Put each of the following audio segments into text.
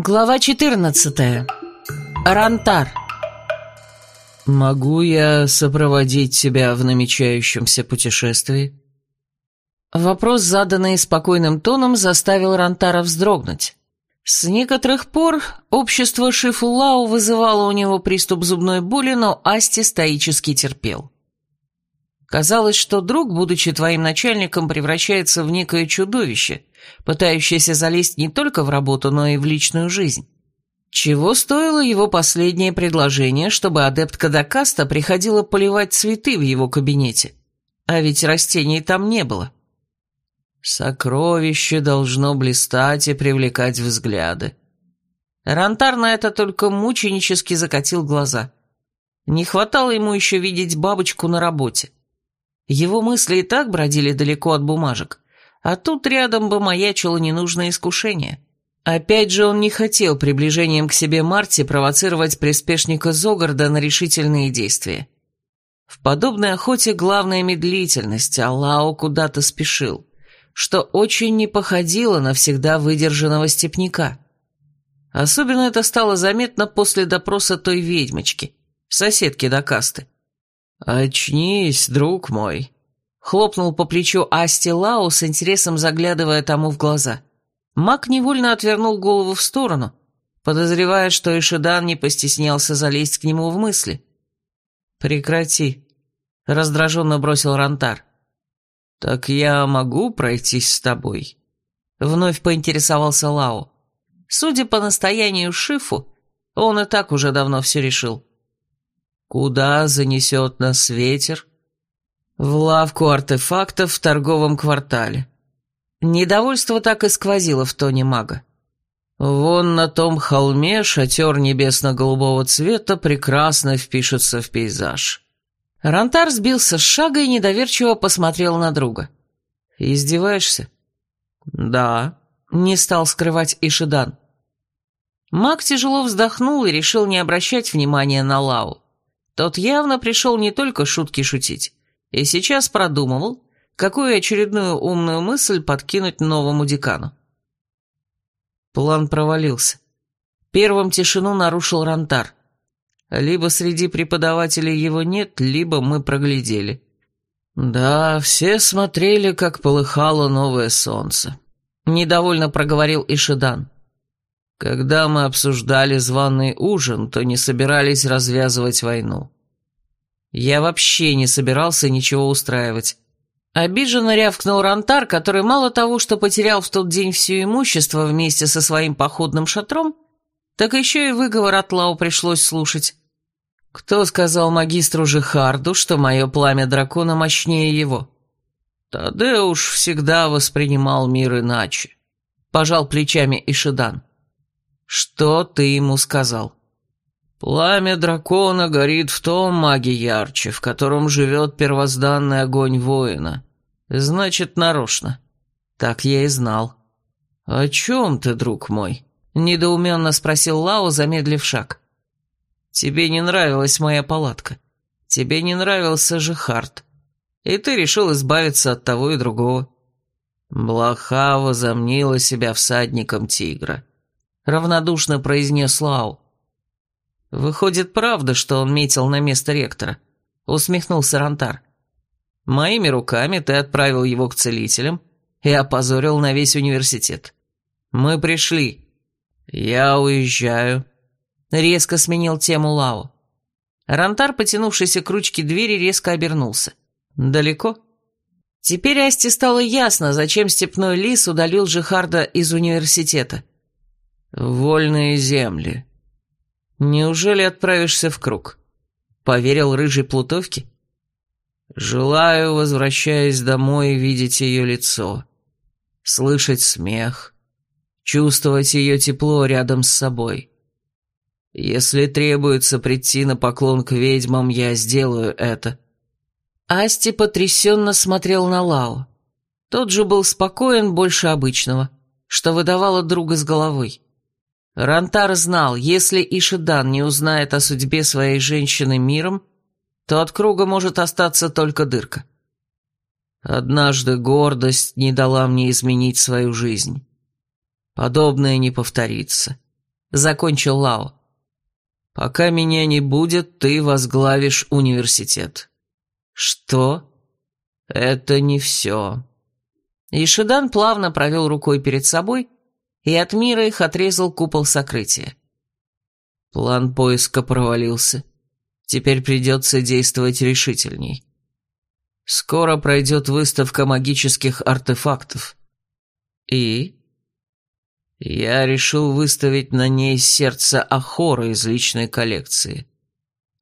Глава 14. Рантар. «Могу я сопроводить тебя в намечающемся путешествии?» Вопрос, заданный спокойным тоном, заставил Рантара вздрогнуть. С некоторых пор общество Шифулау вызывало у него приступ зубной боли, но Асти стоически терпел. Казалось, что друг, будучи твоим начальником, превращается в некое чудовище, пытающееся залезть не только в работу, но и в личную жизнь. Чего стоило его последнее предложение, чтобы адептка Дакаста приходила поливать цветы в его кабинете? А ведь растений там не было. Сокровище должно блистать и привлекать взгляды. Рантар на это только мученически закатил глаза. Не хватало ему еще видеть бабочку на работе. Его мысли и так бродили далеко от бумажек, а тут рядом бы маячило ненужное искушение. Опять же, он не хотел приближением к себе Марти провоцировать приспешника Зогарда на решительные действия. В подобной охоте главная медлительность, а Лао куда-то спешил, что очень не походило на всегда выдержанного степняка. Особенно это стало заметно после допроса той ведьмочки, соседки Дакасты. «Очнись, друг мой», — хлопнул по плечу Асти Лау с интересом заглядывая тому в глаза. Мак невольно отвернул голову в сторону, подозревая, что Ишидан не постеснялся залезть к нему в мысли. «Прекрати», — раздраженно бросил Рантар. «Так я могу пройтись с тобой?» Вновь поинтересовался Лао. Судя по настоянию Шифу, он и так уже давно все решил. Куда занесет нас ветер? В лавку артефактов в торговом квартале. Недовольство так и сквозило в тоне мага. Вон на том холме шатер небесно-голубого цвета прекрасно впишется в пейзаж. Рантар сбился с шага и недоверчиво посмотрел на друга. «Издеваешься?» «Да», — не стал скрывать Ишидан. Маг тяжело вздохнул и решил не обращать внимания на Лау. Тот явно пришел не только шутки шутить, и сейчас продумывал, какую очередную умную мысль подкинуть новому декану. План провалился. Первым тишину нарушил Рантар. Либо среди преподавателей его нет, либо мы проглядели. Да, все смотрели, как полыхало новое солнце. Недовольно проговорил Ишидан. Когда мы обсуждали званый ужин, то не собирались развязывать войну. Я вообще не собирался ничего устраивать. Обиженно рявкнул Рантар, который мало того, что потерял в тот день все имущество вместе со своим походным шатром, так еще и выговор от Лау пришлось слушать. Кто сказал магистру Жихарду, что мое пламя дракона мощнее его? Тадеуш всегда воспринимал мир иначе. Пожал плечами Ишидан. «Что ты ему сказал?» «Пламя дракона горит в том маге ярче, в котором живет первозданный огонь воина. Значит, нарочно. Так я и знал». «О чем ты, друг мой?» – недоуменно спросил Лао, замедлив шаг. «Тебе не нравилась моя палатка. Тебе не нравился же Харт. И ты решил избавиться от того и другого». Блоха возомнила себя всадником тигра равнодушно произнес Лау. «Выходит, правда, что он метил на место ректора?» — усмехнулся Рантар. «Моими руками ты отправил его к целителям и опозорил на весь университет. Мы пришли». «Я уезжаю», — резко сменил тему Лао. Рантар, потянувшийся к ручке двери, резко обернулся. «Далеко?» Теперь Асти стало ясно, зачем степной лис удалил Жихарда из университета. «Вольные земли. Неужели отправишься в круг?» Поверил рыжей плутовке? «Желаю, возвращаясь домой, видеть ее лицо, слышать смех, чувствовать ее тепло рядом с собой. Если требуется прийти на поклон к ведьмам, я сделаю это». Асти потрясенно смотрел на Лао. Тот же был спокоен больше обычного, что выдавало друга с головой. Рантар знал, если Ишидан не узнает о судьбе своей женщины миром, то от круга может остаться только дырка. Однажды гордость не дала мне изменить свою жизнь. Подобное не повторится. — закончил Лао. «Пока меня не будет, ты возглавишь университет». «Что?» «Это не все». Ишидан плавно провел рукой перед собой, и от мира их отрезал купол сокрытия. План поиска провалился. Теперь придется действовать решительней. Скоро пройдет выставка магических артефактов. И? Я решил выставить на ней сердце Ахора из личной коллекции.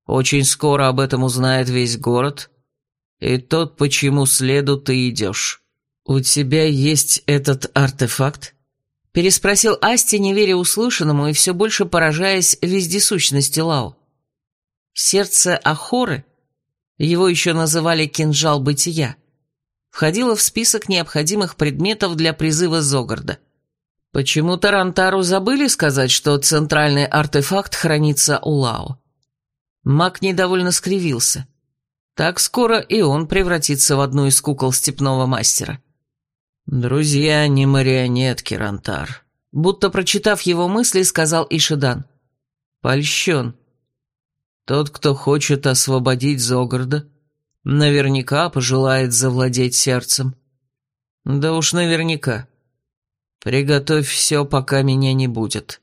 Очень скоро об этом узнает весь город, и тот, почему следу ты идешь. У тебя есть этот артефакт? Переспросил Асти, не веря услышанному и все больше поражаясь вездесущности Лао. Сердце Ахоры, его еще называли кинжал бытия, входило в список необходимых предметов для призыва Зогарда. Почему Тарантару забыли сказать, что центральный артефакт хранится у Лао? Маг недовольно скривился. Так скоро и он превратится в одну из кукол степного мастера. «Друзья не марионетки, Рантар», будто прочитав его мысли, сказал Ишидан. «Польщен. Тот, кто хочет освободить Зогарда, наверняка пожелает завладеть сердцем. Да уж наверняка. Приготовь все, пока меня не будет.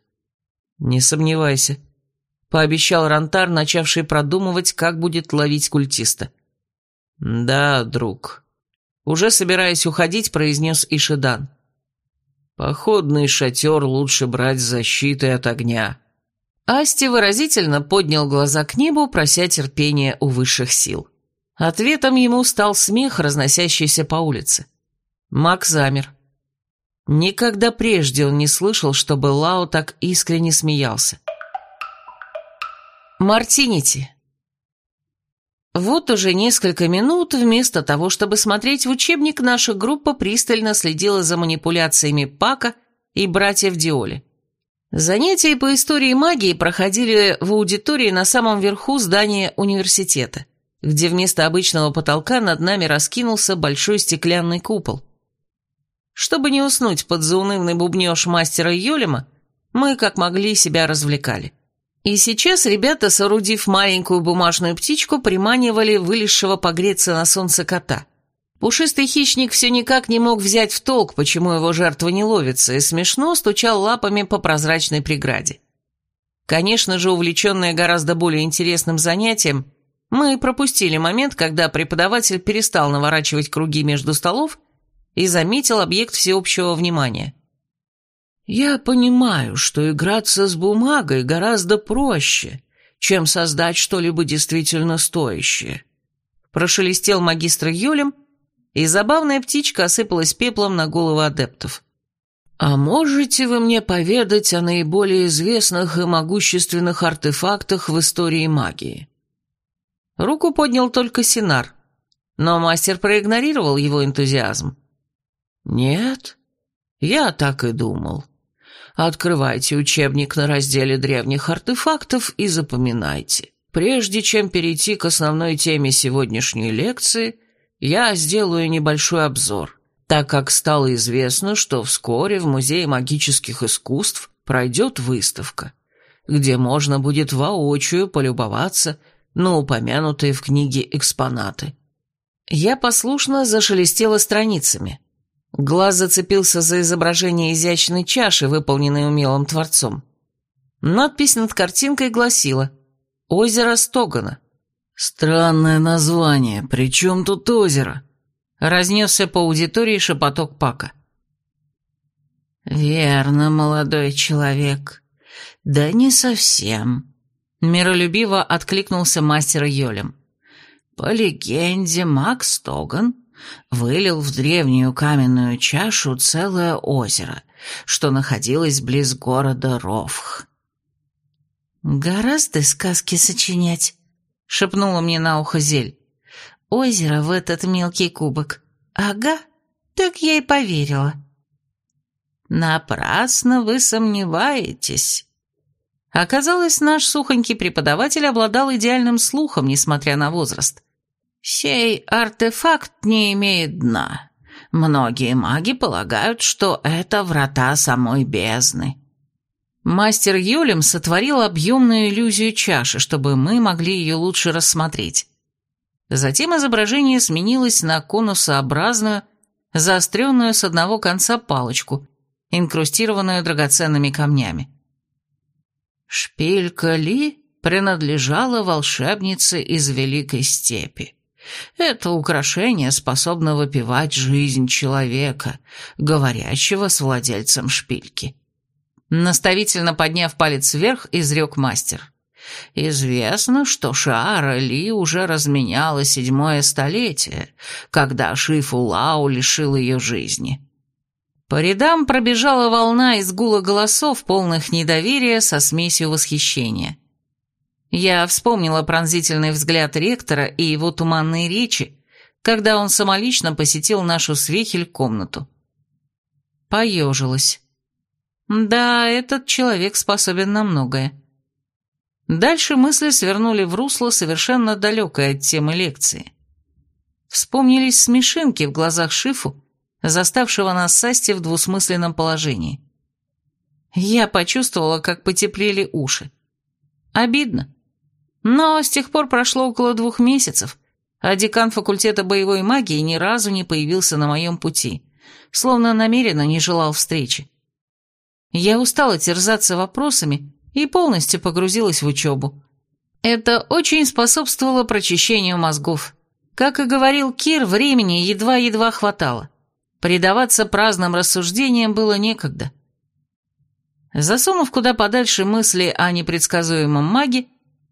Не сомневайся, пообещал Рантар, начавший продумывать, как будет ловить культиста. Да, друг. Уже собираясь уходить, произнес Ишидан. Походный шатер лучше брать защитой от огня. Асти выразительно поднял глаза к небу, прося терпения у высших сил. Ответом ему стал смех, разносящийся по улице. Мак замер. Никогда прежде он не слышал, чтобы Лао так искренне смеялся. Мартинити. Вот уже несколько минут вместо того, чтобы смотреть в учебник, наша группа пристально следила за манипуляциями Пака и братьев Диоли. Занятия по истории магии проходили в аудитории на самом верху здания университета, где вместо обычного потолка над нами раскинулся большой стеклянный купол – чтобы не уснуть под заунывный бубнеж мастера Йолема, мы как могли себя развлекали. И сейчас ребята, соорудив маленькую бумажную птичку, приманивали вылезшего погреться на солнце кота. Пушистый хищник все никак не мог взять в толк, почему его жертва не ловится, и смешно стучал лапами по прозрачной преграде. Конечно же, увлеченные гораздо более интересным занятием, мы пропустили момент, когда преподаватель перестал наворачивать круги между столов и заметил объект всеобщего внимания. «Я понимаю, что играться с бумагой гораздо проще, чем создать что-либо действительно стоящее», прошелестел магистр Юлем, и забавная птичка осыпалась пеплом на головы адептов. «А можете вы мне поведать о наиболее известных и могущественных артефактах в истории магии?» Руку поднял только Синар, но мастер проигнорировал его энтузиазм. «Нет, я так и думал. Открывайте учебник на разделе древних артефактов и запоминайте. Прежде чем перейти к основной теме сегодняшней лекции, я сделаю небольшой обзор, так как стало известно, что вскоре в Музее магических искусств пройдет выставка, где можно будет воочию полюбоваться на упомянутые в книге экспонаты. Я послушно зашелестела страницами. Глаз зацепился за изображение изящной чаши, выполненной умелым творцом. Надпись над картинкой гласила «Озеро Стогана». «Странное название. При чем тут озеро?» Разнесся по аудитории шепоток Пака. «Верно, молодой человек. Да не совсем», — миролюбиво откликнулся мастер Йолем. «По легенде, Макс Стоган вылил в древнюю каменную чашу целое озеро, что находилось близ города Ровх. «Гораздо сказки сочинять», — шепнула мне на ухо Зель. «Озеро в этот мелкий кубок. Ага, так я и поверила». «Напрасно вы сомневаетесь». Оказалось, наш сухонький преподаватель обладал идеальным слухом, несмотря на возраст. Сей артефакт не имеет дна. Многие маги полагают, что это врата самой бездны. Мастер Юлем сотворил объемную иллюзию чаши, чтобы мы могли ее лучше рассмотреть. Затем изображение сменилось на конусообразную, заостренную с одного конца палочку, инкрустированную драгоценными камнями. Шпилька Ли принадлежала волшебнице из Великой Степи. Это украшение способно выпивать жизнь человека, говорящего с владельцем шпильки. Наставительно подняв палец вверх, изрек мастер. Известно, что Шаара Ли уже разменяла седьмое столетие, когда Шифу Лау лишил ее жизни. По рядам пробежала волна из гула голосов, полных недоверия со смесью восхищения. Я вспомнила пронзительный взгляд ректора и его туманные речи, когда он самолично посетил нашу свехель комнату. Поежилась. Да, этот человек способен на многое. Дальше мысли свернули в русло, совершенно далекое от темы лекции. Вспомнились смешинки в глазах Шифу, заставшего нас с в двусмысленном положении. Я почувствовала, как потеплели уши. Обидно. Но с тех пор прошло около двух месяцев, а декан факультета боевой магии ни разу не появился на моем пути, словно намеренно не желал встречи. Я устала терзаться вопросами и полностью погрузилась в учебу. Это очень способствовало прочищению мозгов. Как и говорил Кир, времени едва-едва хватало. Предаваться праздным рассуждениям было некогда. Засунув куда подальше мысли о непредсказуемом маге,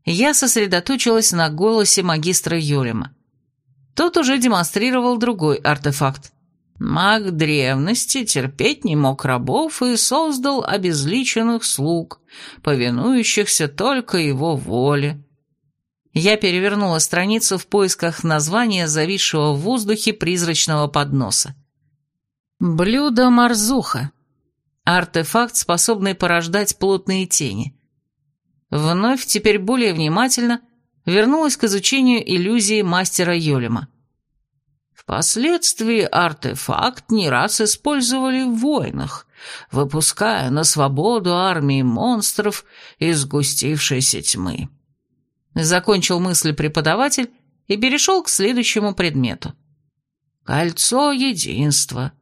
я сосредоточилась на голосе магистра Юлема. Тот уже демонстрировал другой артефакт. Маг древности терпеть не мог рабов и создал обезличенных слуг, повинующихся только его воле. Я перевернула страницу в поисках названия зависшего в воздухе призрачного подноса. Блюдо Марзуха. Артефакт, способный порождать плотные тени. Вновь, теперь более внимательно, вернулась к изучению иллюзии мастера Йолема. Впоследствии артефакт не раз использовали в войнах, выпуская на свободу армии монстров из сгустившейся тьмы. Закончил мысль преподаватель и перешел к следующему предмету. Кольцо единства.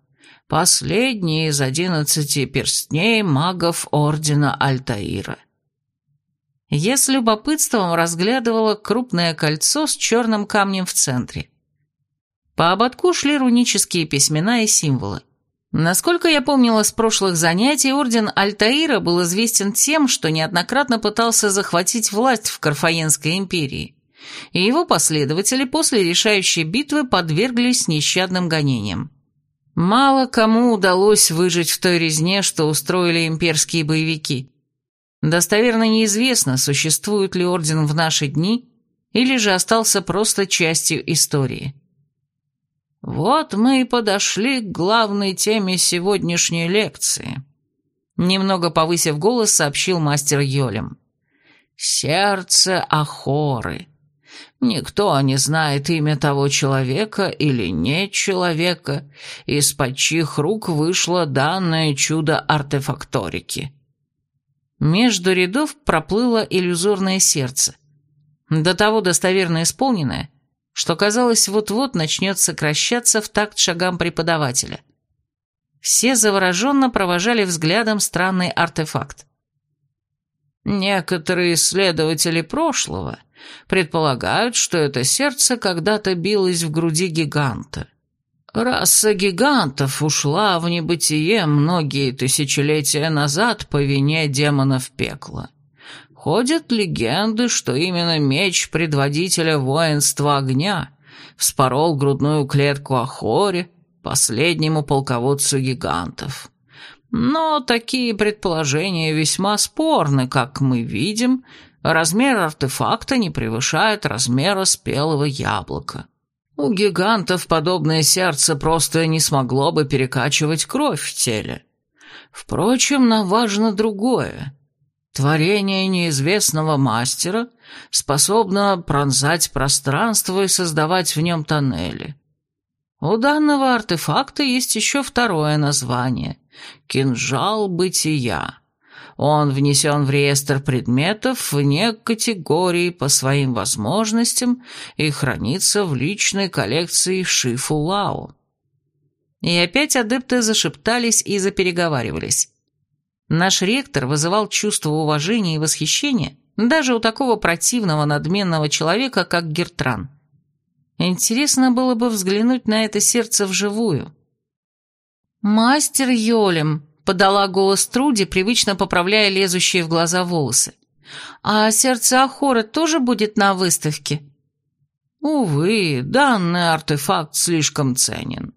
Последний из одиннадцати перстней магов Ордена Альтаира. Я с любопытством разглядывала крупное кольцо с черным камнем в центре. По ободку шли рунические письмена и символы. Насколько я помнила с прошлых занятий, орден Альтаира был известен тем, что неоднократно пытался захватить власть в Карфаенской империи, и его последователи после решающей битвы подверглись нещадным гонениям. Мало кому удалось выжить в той резне, что устроили имперские боевики. Достоверно неизвестно, существует ли орден в наши дни, или же остался просто частью истории. Вот мы и подошли к главной теме сегодняшней лекции. Немного повысив голос, сообщил мастер Йолем. Сердце Ахоры. Никто не знает имя того человека или не человека, из-под чьих рук вышло данное чудо артефакторики. Между рядов проплыло иллюзорное сердце. До того достоверно исполненное, что, казалось, вот-вот начнет сокращаться в такт шагам преподавателя. Все завороженно провожали взглядом странный артефакт. Некоторые исследователи прошлого предполагают, что это сердце когда-то билось в груди гиганта. Раса гигантов ушла в небытие многие тысячелетия назад по вине демонов пекла. Ходят легенды, что именно меч предводителя воинства огня вспорол грудную клетку Ахоре, последнему полководцу гигантов. Но такие предположения весьма спорны, как мы видим, размер артефакта не превышает размера спелого яблока. У гигантов подобное сердце просто не смогло бы перекачивать кровь в теле. Впрочем, нам важно другое. Творение неизвестного мастера способно пронзать пространство и создавать в нем тоннели. У данного артефакта есть еще второе название – кинжал бытия. Он внесен в реестр предметов вне категории по своим возможностям и хранится в личной коллекции Шифу Лао. И опять адепты зашептались и запереговаривались. Наш ректор вызывал чувство уважения и восхищения даже у такого противного надменного человека, как Гертран. Интересно было бы взглянуть на это сердце вживую. «Мастер Йолем», — подала голос Труди, привычно поправляя лезущие в глаза волосы. «А сердце Ахора тоже будет на выставке?» «Увы, данный артефакт слишком ценен.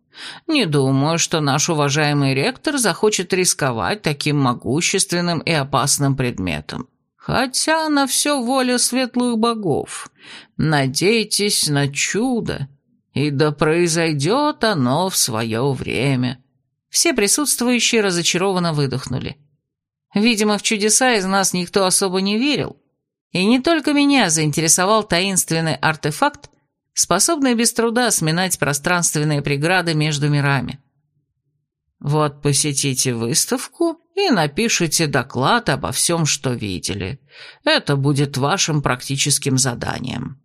Не думаю, что наш уважаемый ректор захочет рисковать таким могущественным и опасным предметом. Хотя на все воля светлых богов. Надейтесь на чудо, и да произойдет оно в свое время». Все присутствующие разочарованно выдохнули. Видимо, в чудеса из нас никто особо не верил, и не только меня заинтересовал таинственный артефакт, способный без труда сминать пространственные преграды между мирами. Вот посетите выставку и напишите доклад обо всем, что видели. Это будет вашим практическим заданием.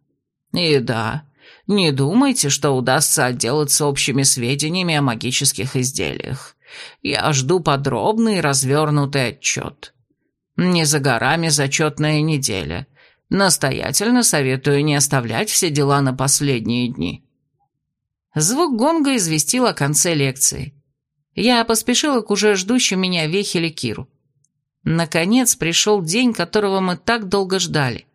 И да, не думайте, что удастся отделаться общими сведениями о магических изделиях. Я жду подробный развернутый отчет. Не за горами зачетная неделя. Настоятельно советую не оставлять все дела на последние дни. Звук гонга известил о конце лекции. Я поспешила к уже ждущему меня Вехеле Киру. Наконец пришел день, которого мы так долго ждали.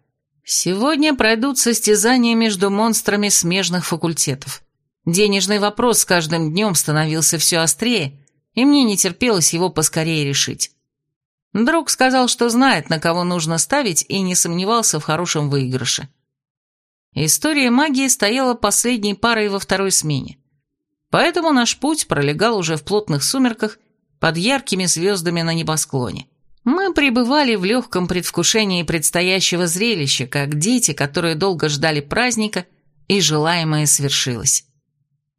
Сегодня пройдут состязания между монстрами смежных факультетов. Денежный вопрос с каждым днем становился все острее, и мне не терпелось его поскорее решить. Друг сказал, что знает, на кого нужно ставить, и не сомневался в хорошем выигрыше. История магии стояла последней парой во второй смене. Поэтому наш путь пролегал уже в плотных сумерках под яркими звездами на небосклоне. Мы пребывали в легком предвкушении предстоящего зрелища, как дети, которые долго ждали праздника, и желаемое свершилось.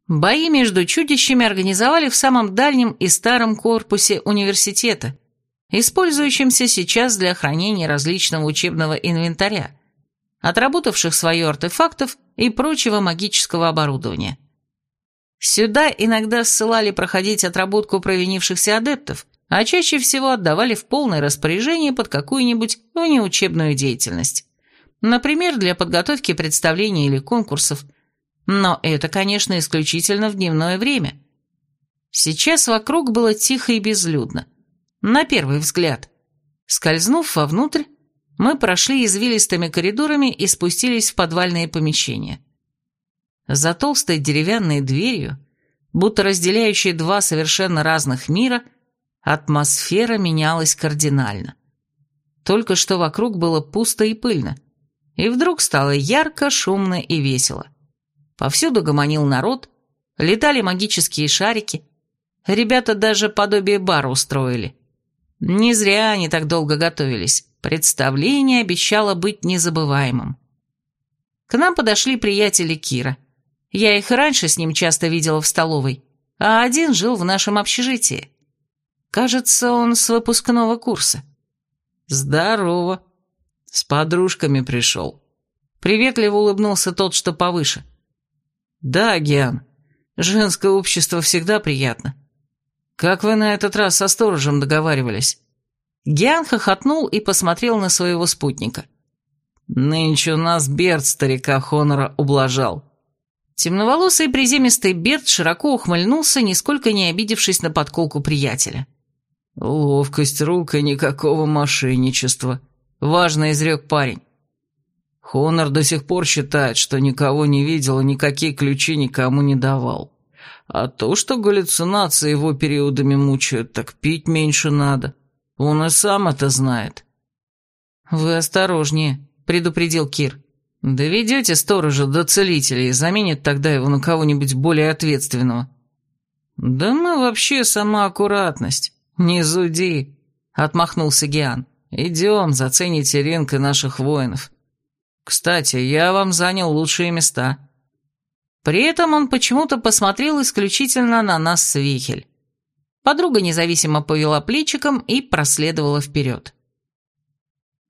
Бои между чудищами организовали в самом дальнем и старом корпусе университета, использующемся сейчас для хранения различного учебного инвентаря, отработавших свое артефактов и прочего магического оборудования. Сюда иногда ссылали проходить отработку провинившихся адептов, а чаще всего отдавали в полное распоряжение под какую-нибудь внеучебную деятельность. Например, для подготовки представлений или конкурсов. Но это, конечно, исключительно в дневное время. Сейчас вокруг было тихо и безлюдно. На первый взгляд. Скользнув вовнутрь, мы прошли извилистыми коридорами и спустились в подвальные помещения. За толстой деревянной дверью, будто разделяющей два совершенно разных мира – Атмосфера менялась кардинально. Только что вокруг было пусто и пыльно. И вдруг стало ярко, шумно и весело. Повсюду гомонил народ, летали магические шарики. Ребята даже подобие бара устроили. Не зря они так долго готовились. Представление обещало быть незабываемым. К нам подошли приятели Кира. Я их раньше с ним часто видела в столовой, а один жил в нашем общежитии. Кажется, он с выпускного курса. Здорово. С подружками пришел. Приветливо улыбнулся тот, что повыше. Да, Гиан, женское общество всегда приятно. Как вы на этот раз со сторожем договаривались? Гиан хохотнул и посмотрел на своего спутника. Нынче у нас Берт старика Хонора ублажал. Темноволосый приземистый Берт широко ухмыльнулся, нисколько не обидевшись на подколку приятеля. «Ловкость рук и никакого мошенничества», — важно изрек парень. Хонор до сих пор считает, что никого не видел и никакие ключи никому не давал. А то, что галлюцинации его периодами мучают, так пить меньше надо. Он и сам это знает. «Вы осторожнее», — предупредил Кир. «Доведете сторожа до целителя и заменит тогда его на кого-нибудь более ответственного». «Да мы вообще сама аккуратность. «Не зуди», — отмахнулся Гиан. «Идем, зацените ринг и наших воинов. Кстати, я вам занял лучшие места». При этом он почему-то посмотрел исключительно на нас с Вихель. Подруга независимо повела плечиком и проследовала вперед.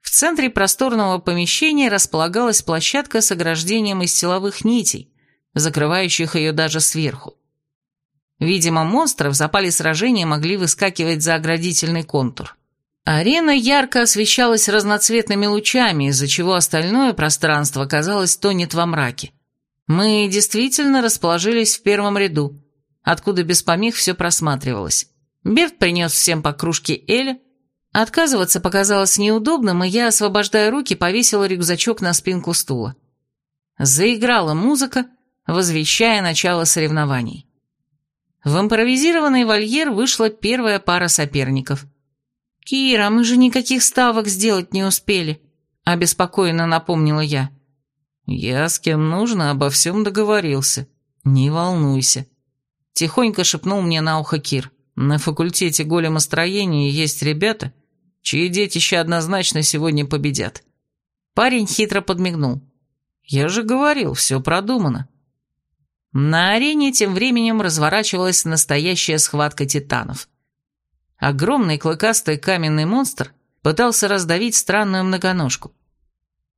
В центре просторного помещения располагалась площадка с ограждением из силовых нитей, закрывающих ее даже сверху. Видимо, монстры в запале сражения могли выскакивать за оградительный контур. Арена ярко освещалась разноцветными лучами, из-за чего остальное пространство, казалось, тонет во мраке. Мы действительно расположились в первом ряду, откуда без помех все просматривалось. Берт принес всем по кружке Эля. Отказываться показалось неудобным, и я, освобождая руки, повесила рюкзачок на спинку стула. Заиграла музыка, возвещая начало соревнований. В импровизированный вольер вышла первая пара соперников. «Кира, мы же никаких ставок сделать не успели», — обеспокоенно напомнила я. «Я с кем нужно обо всем договорился. Не волнуйся», — тихонько шепнул мне на ухо Кир. «На факультете големостроения есть ребята, чьи детища однозначно сегодня победят». Парень хитро подмигнул. «Я же говорил, все продумано». На арене тем временем разворачивалась настоящая схватка титанов. Огромный клыкастый каменный монстр пытался раздавить странную многоножку.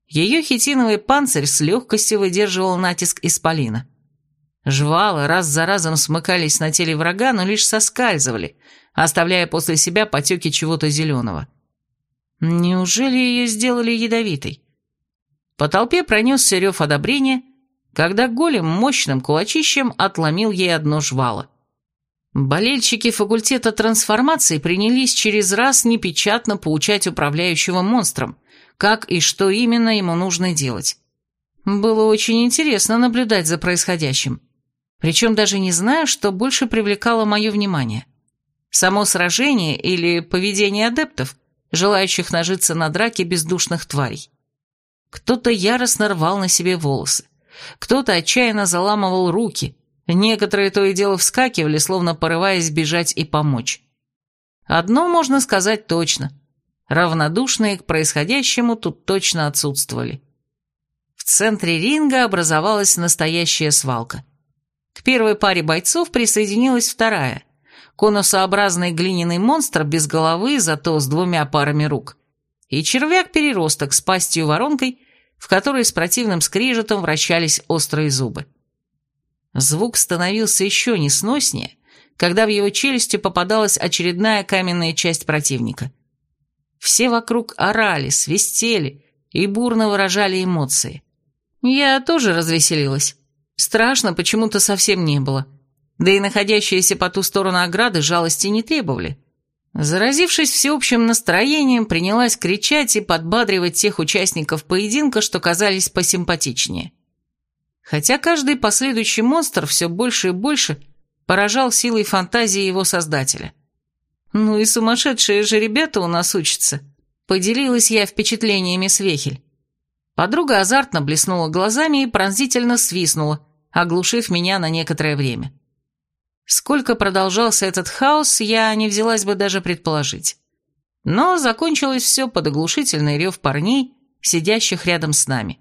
Ее хитиновый панцирь с легкостью выдерживал натиск исполина. Жвалы раз за разом смыкались на теле врага, но лишь соскальзывали, оставляя после себя потеки чего-то зеленого. Неужели ее сделали ядовитой? По толпе пронесся рев одобрения, когда голем мощным кулачищем отломил ей одно жвало. Болельщики факультета трансформации принялись через раз непечатно поучать управляющего монстром, как и что именно ему нужно делать. Было очень интересно наблюдать за происходящим. Причем даже не знаю, что больше привлекало мое внимание. Само сражение или поведение адептов, желающих нажиться на драке бездушных тварей. Кто-то яростно рвал на себе волосы. Кто-то отчаянно заламывал руки, некоторые то и дело вскакивали, словно порываясь бежать и помочь. Одно можно сказать точно. Равнодушные к происходящему тут точно отсутствовали. В центре ринга образовалась настоящая свалка. К первой паре бойцов присоединилась вторая. Конусообразный глиняный монстр без головы, зато с двумя парами рук. И червяк-переросток с пастью-воронкой в которой с противным скрежетом вращались острые зубы. Звук становился еще несноснее, когда в его челюсти попадалась очередная каменная часть противника. Все вокруг орали, свистели и бурно выражали эмоции. Я тоже развеселилась. Страшно почему-то совсем не было. Да и находящиеся по ту сторону ограды жалости не требовали. Заразившись всеобщим настроением, принялась кричать и подбадривать тех участников поединка, что казались посимпатичнее. Хотя каждый последующий монстр все больше и больше поражал силой фантазии его создателя. «Ну и сумасшедшие же ребята у нас учатся», — поделилась я впечатлениями с Вехель. Подруга азартно блеснула глазами и пронзительно свистнула, оглушив меня на некоторое время. Сколько продолжался этот хаос, я не взялась бы даже предположить. Но закончилось все под оглушительный рев парней, сидящих рядом с нами.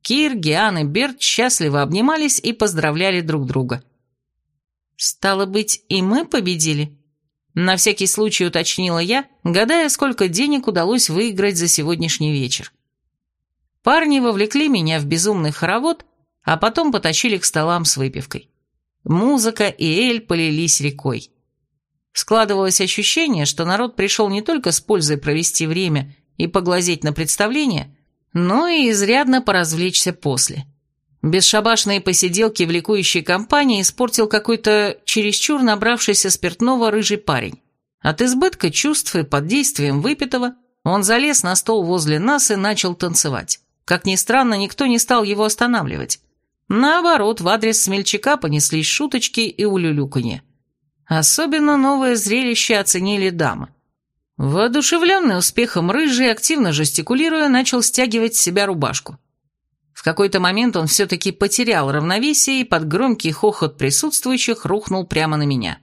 Кир, Гиан и Берт счастливо обнимались и поздравляли друг друга. «Стало быть, и мы победили?» На всякий случай уточнила я, гадая, сколько денег удалось выиграть за сегодняшний вечер. Парни вовлекли меня в безумный хоровод, а потом потащили к столам с выпивкой. Музыка и эль полились рекой. Складывалось ощущение, что народ пришел не только с пользой провести время и поглазеть на представление, но и изрядно поразвлечься после. Бесшабашные посиделки в ликующей компании испортил какой-то чересчур набравшийся спиртного рыжий парень. От избытка чувств и под действием выпитого он залез на стол возле нас и начал танцевать. Как ни странно, никто не стал его останавливать. Наоборот, в адрес смельчака понеслись шуточки и улюлюканье. Особенно новое зрелище оценили дамы. Воодушевленный успехом рыжий, активно жестикулируя, начал стягивать с себя рубашку. В какой-то момент он все-таки потерял равновесие и под громкий хохот присутствующих рухнул прямо на меня.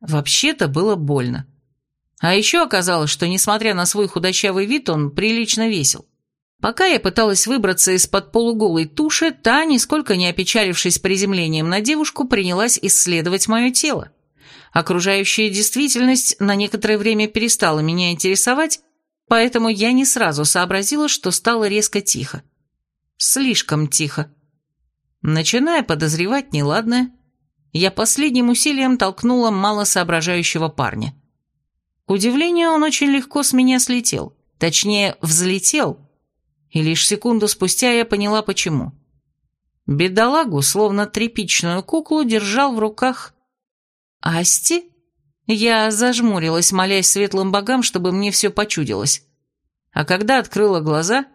Вообще-то было больно. А еще оказалось, что, несмотря на свой худощавый вид, он прилично весил. Пока я пыталась выбраться из-под полуголой туши, та, нисколько не опечалившись приземлением на девушку, принялась исследовать мое тело. Окружающая действительность на некоторое время перестала меня интересовать, поэтому я не сразу сообразила, что стало резко тихо. Слишком тихо. Начиная подозревать неладное, я последним усилием толкнула мало соображающего парня. К удивлению, он очень легко с меня слетел, точнее, взлетел, и лишь секунду спустя я поняла, почему. Бедолагу, словно тряпичную куклу, держал в руках... Асти? Я зажмурилась, молясь светлым богам, чтобы мне все почудилось. А когда открыла глаза,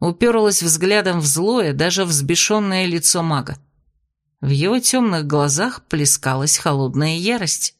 уперлась взглядом в злое, даже взбешенное лицо мага. В его темных глазах плескалась холодная ярость.